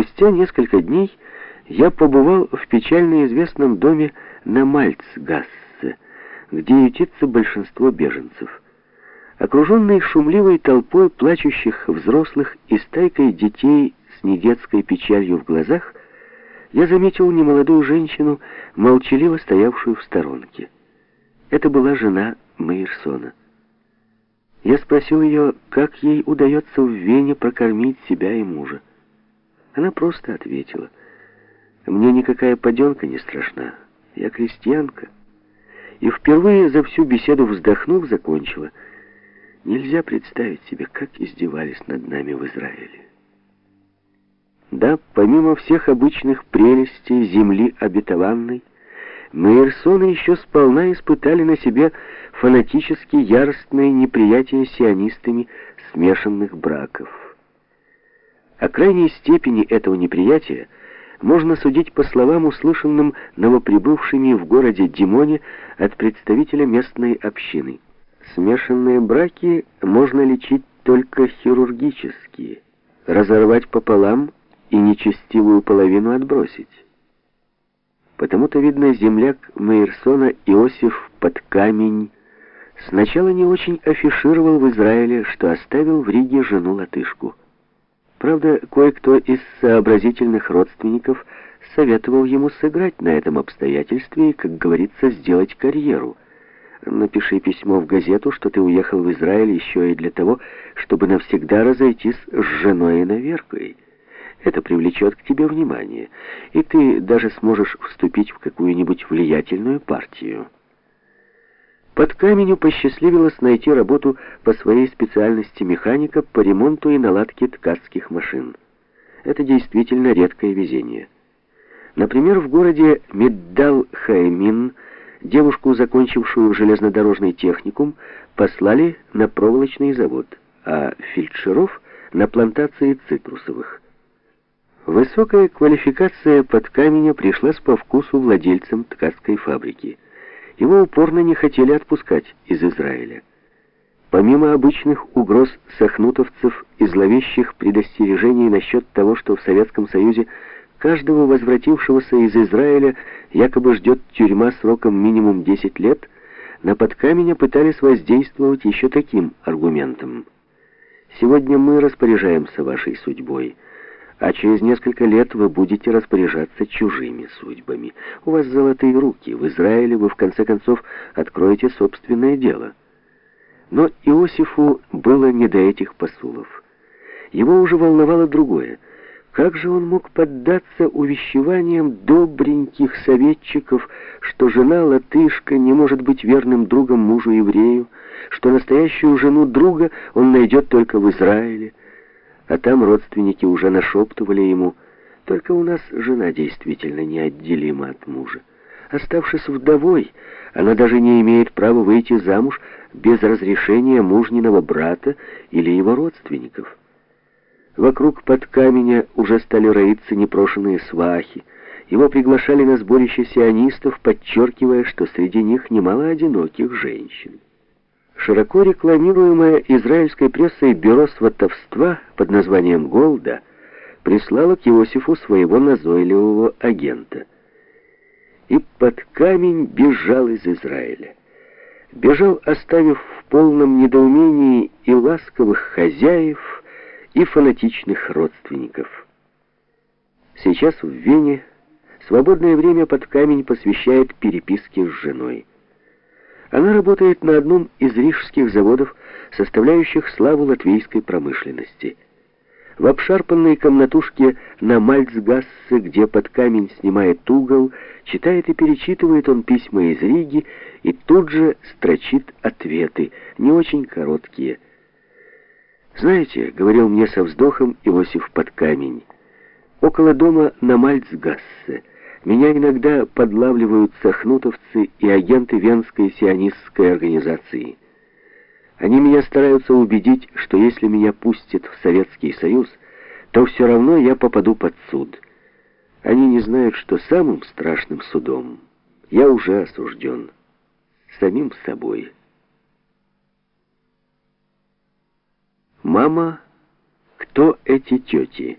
Спустя несколько дней я побывал в печально известном доме на Мальцгассе, где ютится большинство беженцев. Окруженный шумливой толпой плачущих взрослых и стайкой детей с недетской печалью в глазах, я заметил немолодую женщину, молчаливо стоявшую в сторонке. Это была жена Мейерсона. Я спросил ее, как ей удается в Вене прокормить себя и мужа. Она просто ответила, «Мне никакая поденка не страшна, я крестьянка». И впервые за всю беседу вздохнув, закончила, «Нельзя представить себе, как издевались над нами в Израиле». Да, помимо всех обычных прелестей земли обетованной, Мейерсоны еще сполна испытали на себе фанатически яростное неприятие сионистами смешанных браков. О крайней степени этого неприятия можно судить по словам, услышанным новоприбывшими в городе Димоне от представителя местной общины. Смешанные браки можно лечить только хирургически, разорвать пополам и нечестивую половину отбросить. Потому-то, видно, земляк Мейерсона Иосиф под камень сначала не очень афишировал в Израиле, что оставил в Риге жену-латышку. Правда, кое-кто из сообразительных родственников советовал ему сыграть на этом обстоятельстве и, как говорится, сделать карьеру. Напиши письмо в газету, что ты уехал в Израиль еще и для того, чтобы навсегда разойтись с женой и наверкой. Это привлечет к тебе внимание, и ты даже сможешь вступить в какую-нибудь влиятельную партию. Под каменю посчастливилось найти работу по своей специальности механика по ремонту и наладке ткацких машин. Это действительно редкое везение. Например, в городе Меддал-Хаймин девушку, закончившую железнодорожный техникум, послали на проволочный завод, а фельдшеров — на плантации цитрусовых. Высокая квалификация под каменя пришлась по вкусу владельцам ткацкой фабрики. Его упорно не хотели отпускать из Израиля. Помимо обычных угроз сахнутовцев и зловещих предостережений насчет того, что в Советском Союзе каждого возвратившегося из Израиля якобы ждет тюрьма сроком минимум 10 лет, на подкаменя пытались воздействовать еще таким аргументом. «Сегодня мы распоряжаемся вашей судьбой» а через несколько лет вы будете распоряжаться чужими судьбами. У вас золотые руки, в Израиле вы в конце концов откроете собственное дело. Но Иосифу было не до этих посулов. Его уже волновало другое. Как же он мог поддаться увещеваниям добреньких советчиков, что жена латышка не может быть верным другом мужу-еврею, что настоящую жену друга он найдет только в Израиле, а там родственники уже нашептывали ему, только у нас жена действительно неотделима от мужа. Оставшись вдовой, она даже не имеет права выйти замуж без разрешения мужниного брата или его родственников. Вокруг под каменя уже стали роиться непрошенные свахи. Его приглашали на сборище сионистов, подчеркивая, что среди них немало одиноких женщин. Широко рекламируемое израильской прессой бюро сватовства под названием «Голда» прислало к Иосифу своего назойливого агента. И под камень бежал из Израиля. Бежал, оставив в полном недоумении и ласковых хозяев, и фанатичных родственников. Сейчас в Вене свободное время под камень посвящает переписке с женой. Она работает на одном из рижских заводов, составляющих славу латвийской промышленности. В обшарпанной комнатушке на Мальцгассе, где под камень снимает угол, читает и перечитывает он письма из Риги и тут же строчит ответы, не очень короткие. «Знаете», — говорил мне со вздохом Иосиф под камень, — «около дома на Мальцгассе меня иногда подлавливают сахнутовцы и агенты Венской сионистской организации. Они меня стараются убедить, что если меня пустят в Советский Союз, то все равно я попаду под суд. Они не знают, что самым страшным судом я уже осужден. Самим собой. Мама, кто эти тети?